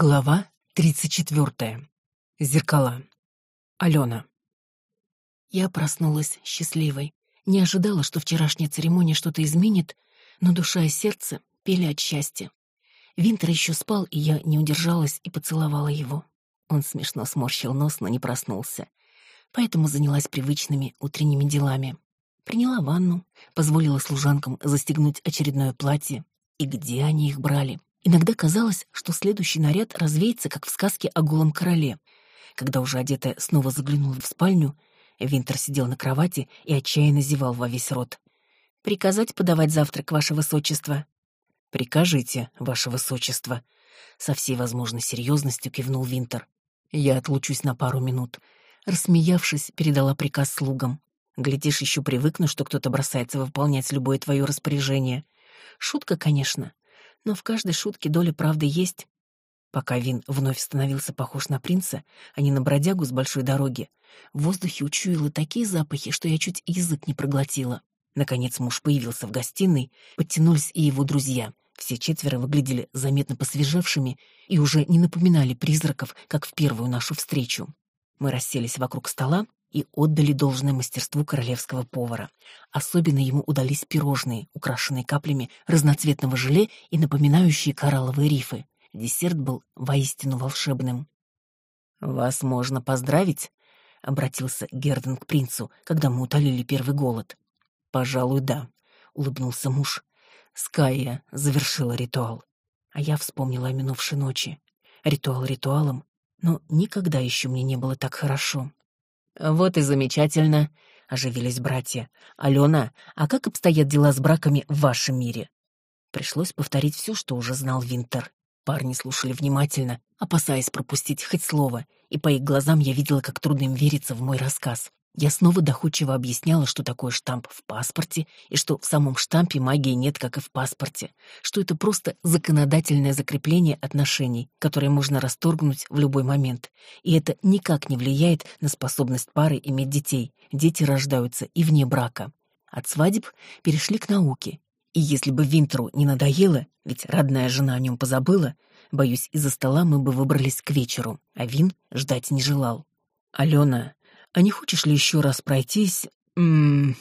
Глава 34. Зеркала. Алена. Я проснулась счастливой. Не ожидала, что вчерашняя церемония что-то изменит, но душа и сердце пели от счастья. Винтер еще спал, и я не удержалась и поцеловала его. Он смешно сморщил нос, но не проснулся. Поэтому занялась привычными утренними делами. Приняла ванну, позволила служанкам застегнуть очередное платье. И где они их брали? Иногда казалось, что следующий наряд развеется, как в сказке о голом короле. Когда уже одетая снова заглянула в спальню, Винтер сидел на кровати и отчаянно зевал во весь рот. «Приказать подавать завтрак, ваше высочество?» «Прикажите, ваше высочество», — со всей возможной серьезностью кивнул Винтер. «Я отлучусь на пару минут». Рассмеявшись, передала приказ слугам. «Глядишь, еще привыкну, что кто-то бросается выполнять любое твое распоряжение. Шутка, конечно, но в каждой шутке доля правды есть. Пока Вин вновь становился похож на принца, а не на бродягу с большой дороги, в воздухе учуяла такие запахи, что я чуть язык не проглотила. Наконец муж появился в гостиной, подтянулись и его друзья. Все четверо выглядели заметно посвежевшими и уже не напоминали призраков, как в первую нашу встречу. Мы расселись вокруг стола, и отдали должное мастерству королевского повара. Особенно ему удались пирожные, украшенные каплями разноцветного желе и напоминающие коралловые рифы. Десерт был воистину волшебным. «Вас можно поздравить?» — обратился Герден к принцу, когда мы утолили первый голод. «Пожалуй, да», — улыбнулся муж. Скайя завершила ритуал. А я вспомнила о минувшей ночи. Ритуал ритуалом, но никогда еще мне не было так хорошо. «Вот и замечательно», — оживились братья. «Алена, а как обстоят дела с браками в вашем мире?» Пришлось повторить все, что уже знал Винтер. Парни слушали внимательно, опасаясь пропустить хоть слово, и по их глазам я видела, как трудно им вериться в мой рассказ. Я снова доходчиво объясняла, что такое штамп в паспорте, и что в самом штампе магии нет, как и в паспорте, что это просто законодательное закрепление отношений, которое можно расторгнуть в любой момент, и это никак не влияет на способность пары иметь детей. Дети рождаются и вне брака. От свадеб перешли к науке, и если бы Винтеру не надоело, ведь родная жена о нем позабыла, боюсь, из-за стола мы бы выбрались к вечеру, а Вин ждать не желал. «Алена, а не хочешь ли еще раз пройтись, м -м,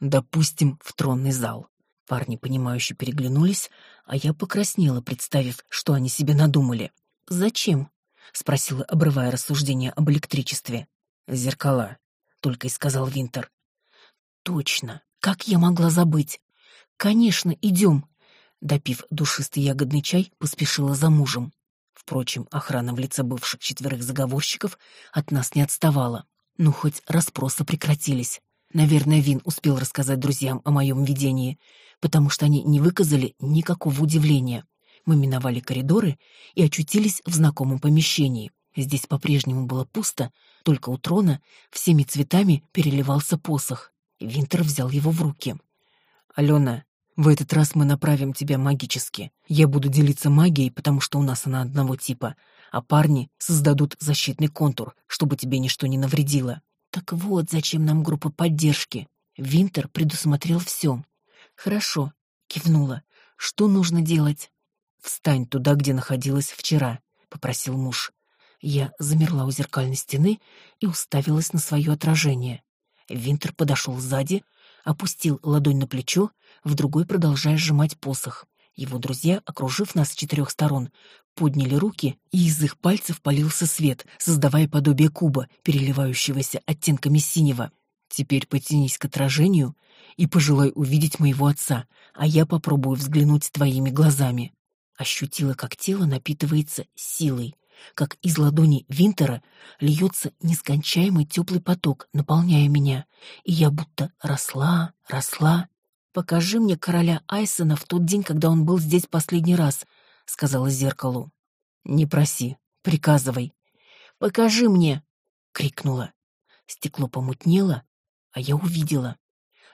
допустим, в тронный зал? Парни, понимающе переглянулись, а я покраснела, представив, что они себе надумали. «Зачем?» — спросила, обрывая рассуждение об электричестве. «Зеркала», — только и сказал Винтер. «Точно! Как я могла забыть? Конечно, идем!» Допив душистый ягодный чай, поспешила за мужем. Впрочем, охрана в лице бывших четверых заговорщиков от нас не отставала. Ну, хоть расспросы прекратились. Наверное, Вин успел рассказать друзьям о моем видении, потому что они не выказали никакого удивления. Мы миновали коридоры и очутились в знакомом помещении. Здесь по-прежнему было пусто, только у трона всеми цветами переливался посох. Винтер взял его в руки. «Алена, в этот раз мы направим тебя магически. Я буду делиться магией, потому что у нас она одного типа, а парни создадут защитный контур, чтобы тебе ничто не навредило. Так вот, зачем нам группа поддержки. Винтер предусмотрел все. Хорошо, кивнула. Что нужно делать? Встань туда, где находилась вчера, попросил муж. Я замерла у зеркальной стены и уставилась на свое отражение. Винтер подошел сзади, опустил ладонь на плечо, в другой продолжая сжимать посох. Его друзья, окружив нас с четырех сторон, подняли руки, и из их пальцев полился свет, создавая подобие куба, переливающегося оттенками синего. «Теперь потянись к отражению и пожелай увидеть моего отца, а я попробую взглянуть твоими глазами». Ощутила, как тело напитывается силой, как из ладони Винтера льется нескончаемый теплый поток, наполняя меня, и я будто росла, росла «Покажи мне короля Айсона в тот день, когда он был здесь последний раз», — сказала зеркалу. «Не проси, приказывай». «Покажи мне!» — крикнула. Стекло помутнело, а я увидела.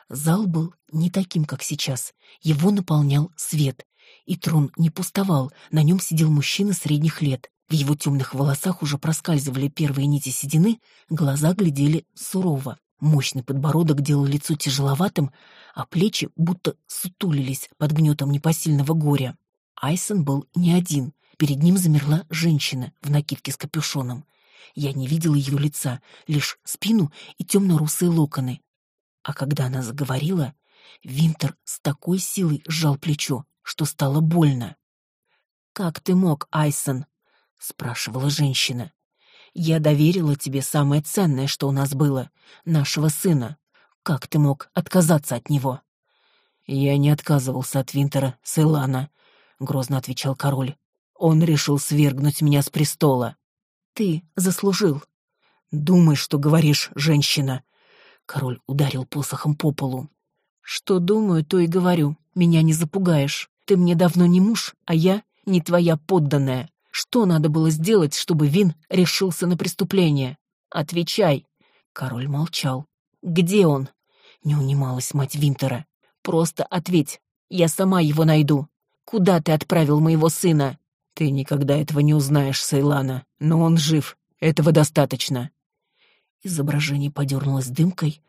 Зал был не таким, как сейчас. Его наполнял свет. И трон не пустовал, на нем сидел мужчина средних лет. В его темных волосах уже проскальзывали первые нити седины, глаза глядели сурово. Мощный подбородок делал лицо тяжеловатым, а плечи будто сутулились под гнетом непосильного горя. Айсон был не один. перед ним замерла женщина в накидке с капюшоном. Я не видела ее лица, лишь спину и темно-русые локоны. А когда она заговорила, Винтер с такой силой сжал плечо, что стало больно. «Как ты мог, Айсон?» — спрашивала женщина. «Я доверила тебе самое ценное, что у нас было — нашего сына. Как ты мог отказаться от него?» «Я не отказывался от Винтера, Сейлана», — грозно отвечал король. «Он решил свергнуть меня с престола». «Ты заслужил». «Думай, что говоришь, женщина». Король ударил посохом по полу. «Что думаю, то и говорю. Меня не запугаешь. Ты мне давно не муж, а я не твоя подданная. Что надо было сделать, чтобы Вин решился на преступление? Отвечай!» Король молчал. «Где он?» Не унималась мать Винтера. «Просто ответь. Я сама его найду. Куда ты отправил моего сына?» «Ты никогда этого не узнаешь, Сейлана, но он жив. Этого достаточно». Изображение подернулось дымкой.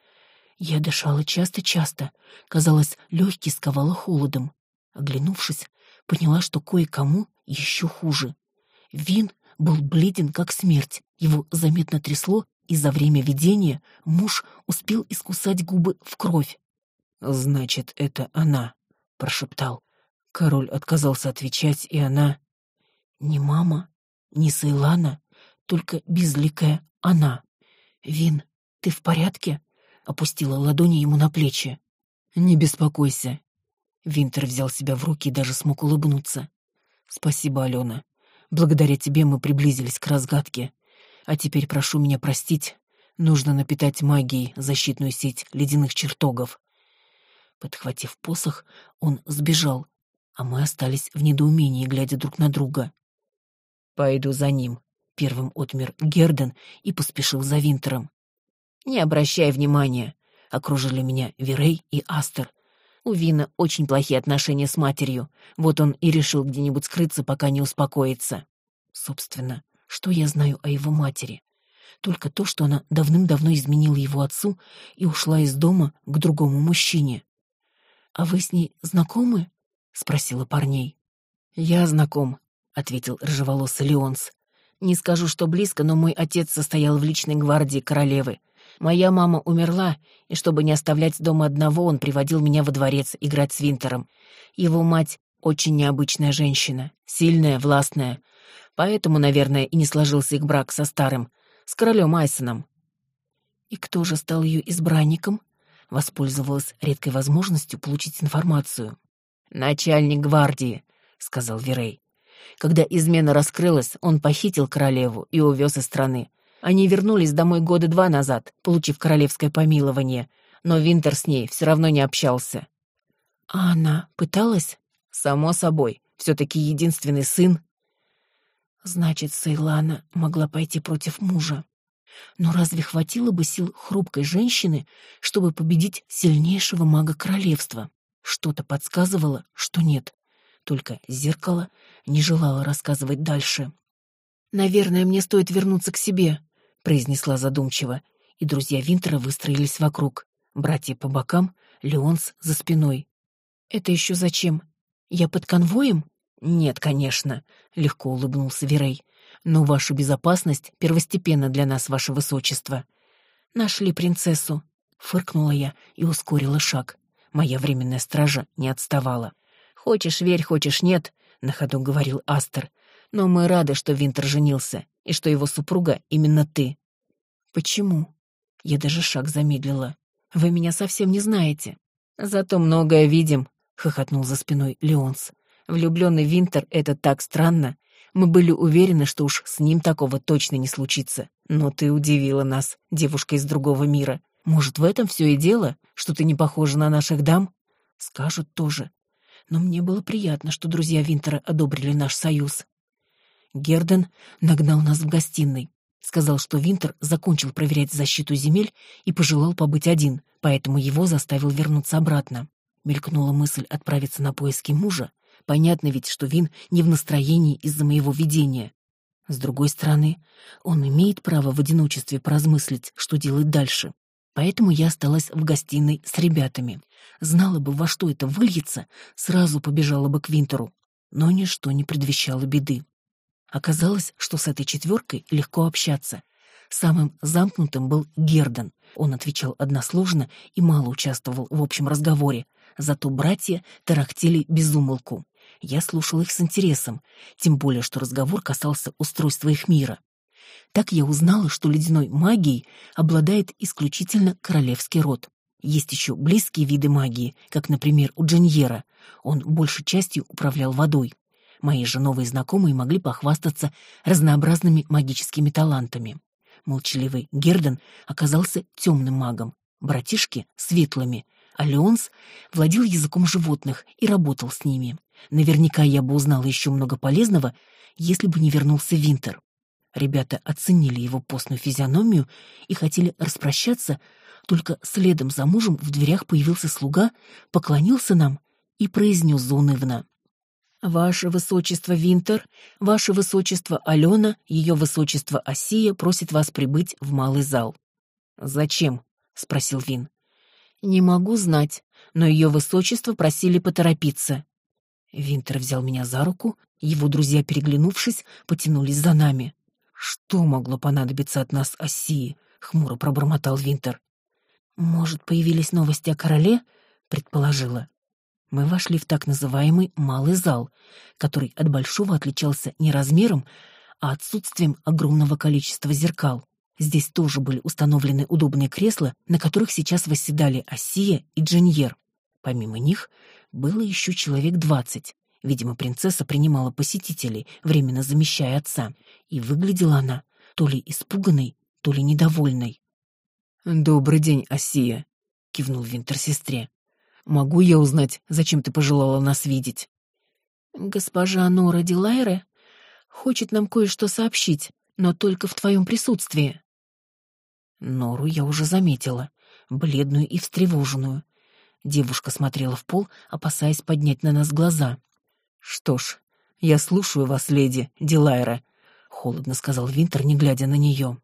Я дышала часто-часто. Казалось, легкий сковало холодом. Оглянувшись, поняла, что кое-кому еще хуже. Вин был бледен, как смерть. Его заметно трясло, и за время видения муж успел искусать губы в кровь. «Значит, это она», — прошептал. Король отказался отвечать, и она... Не мама, не Сейлана, только безликая она. «Вин, ты в порядке?» — опустила ладони ему на плечи. «Не беспокойся». Винтер взял себя в руки и даже смог улыбнуться. «Спасибо, Алена. Благодаря тебе мы приблизились к разгадке. А теперь прошу меня простить. Нужно напитать магией защитную сеть ледяных чертогов». Подхватив посох, он сбежал, а мы остались в недоумении, глядя друг на друга. «Пойду за ним», — первым отмер Герден и поспешил за Винтером. «Не обращай внимания», — окружили меня Вирей и Астер. У Вина очень плохие отношения с матерью, вот он и решил где-нибудь скрыться, пока не успокоится. Собственно, что я знаю о его матери? Только то, что она давным-давно изменила его отцу и ушла из дома к другому мужчине. «А вы с ней знакомы?» — спросила парней. «Я знаком», — ответил рыжеволосый Леонс. «Не скажу, что близко, но мой отец состоял в личной гвардии королевы. Моя мама умерла, и чтобы не оставлять дома одного, он приводил меня во дворец играть с Винтером. Его мать — очень необычная женщина, сильная, властная. Поэтому, наверное, и не сложился их брак со старым, с королем Айсоном». «И кто же стал ее избранником?» Воспользовалась редкой возможностью получить информацию. «Начальник гвардии», — сказал Вирей. Когда измена раскрылась, он похитил королеву и увез из страны. Они вернулись домой года два назад, получив королевское помилование, но Винтер с ней все равно не общался. А она пыталась? Само собой, все-таки единственный сын. Значит, Сейлана могла пойти против мужа. Но разве хватило бы сил хрупкой женщины, чтобы победить сильнейшего мага королевства? Что-то подсказывало, что нет. Только зеркало не желало рассказывать дальше. «Наверное, мне стоит вернуться к себе», — произнесла задумчиво, и друзья Винтера выстроились вокруг. Братья по бокам, Леонс за спиной. «Это еще зачем? Я под конвоем?» «Нет, конечно», — легко улыбнулся Верей. «Но ваша безопасность первостепенна для нас, ваше высочество». «Нашли принцессу», — фыркнула я и ускорила шаг. Моя временная стража не отставала. «Хочешь верь, хочешь нет», — на ходу говорил Астер. «Но мы рады, что Винтер женился и что его супруга именно ты». «Почему?» Я даже шаг замедлила. «Вы меня совсем не знаете». «Зато многое видим», — хохотнул за спиной Леонс. «Влюбленный Винтер — это так странно. Мы были уверены, что уж с ним такого точно не случится. Но ты удивила нас, девушка из другого мира. Может, в этом все и дело, что ты не похожа на наших дам?» «Скажут тоже. Но мне было приятно, что друзья Винтера одобрили наш союз. Герден нагнал нас в гостиной. Сказал, что Винтер закончил проверять защиту земель и пожелал побыть один, поэтому его заставил вернуться обратно. Мелькнула мысль отправиться на поиски мужа. Понятно ведь, что Вин не в настроении из-за моего видения. С другой стороны, он имеет право в одиночестве поразмыслить, что делать дальше. Поэтому я осталась в гостиной с ребятами. Знала бы, во что это выльется, сразу побежала бы к Винтеру. Но ничто не предвещало беды. Оказалось, что с этой четверкой легко общаться. Самым замкнутым был Гердон. Он отвечал односложно и мало участвовал в общем разговоре, зато братья тарахтели без умолку. Я слушал их с интересом, тем более, что разговор касался устройства их мира. Так я узнала, что ледяной магией обладает исключительно королевский род. Есть еще близкие виды магии, как, например, у Джиньера. Он большей частью управлял водой. Мои же новые знакомые могли похвастаться разнообразными магическими талантами. Молчаливый Герден оказался темным магом, братишки — светлыми, а Леонс владел языком животных и работал с ними. Наверняка я бы узнала еще много полезного, если бы не вернулся Винтер. Ребята оценили его постную физиономию и хотели распрощаться, только следом за мужем в дверях появился слуга, поклонился нам и произнес заунывно. «Ваше Высочество Винтер, Ваше Высочество Алена, Ее Высочество Осия просит вас прибыть в малый зал». «Зачем?» — спросил Вин. «Не могу знать, но Ее Высочество просили поторопиться». Винтер взял меня за руку, его друзья, переглянувшись, потянулись за нами. «Что могло понадобиться от нас Осии?» — хмуро пробормотал Винтер. «Может, появились новости о короле?» — предположила. Мы вошли в так называемый малый зал, который от большого отличался не размером, а отсутствием огромного количества зеркал. Здесь тоже были установлены удобные кресла, на которых сейчас восседали Осия и Джиньер. Помимо них было еще человек двадцать. Видимо, принцесса принимала посетителей, временно замещая отца, и выглядела она то ли испуганной, то ли недовольной. «Добрый день, Осия», — кивнул Винтер сестре. «Могу я узнать, зачем ты пожелала нас видеть?» «Госпожа Нора Дилайре хочет нам кое-что сообщить, но только в твоем присутствии». Нору я уже заметила, бледную и встревоженную. Девушка смотрела в пол, опасаясь поднять на нас глаза. «Что ж, я слушаю вас, леди Дилайра», — холодно сказал Винтер, не глядя на нее.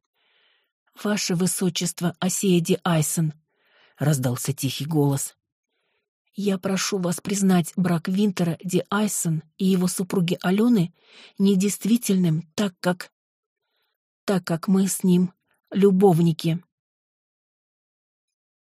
«Ваше высочество, Осея Ди Айсон», — раздался тихий голос. «Я прошу вас признать брак Винтера Ди Айсон и его супруги Алены недействительным, так как... так как мы с ним любовники».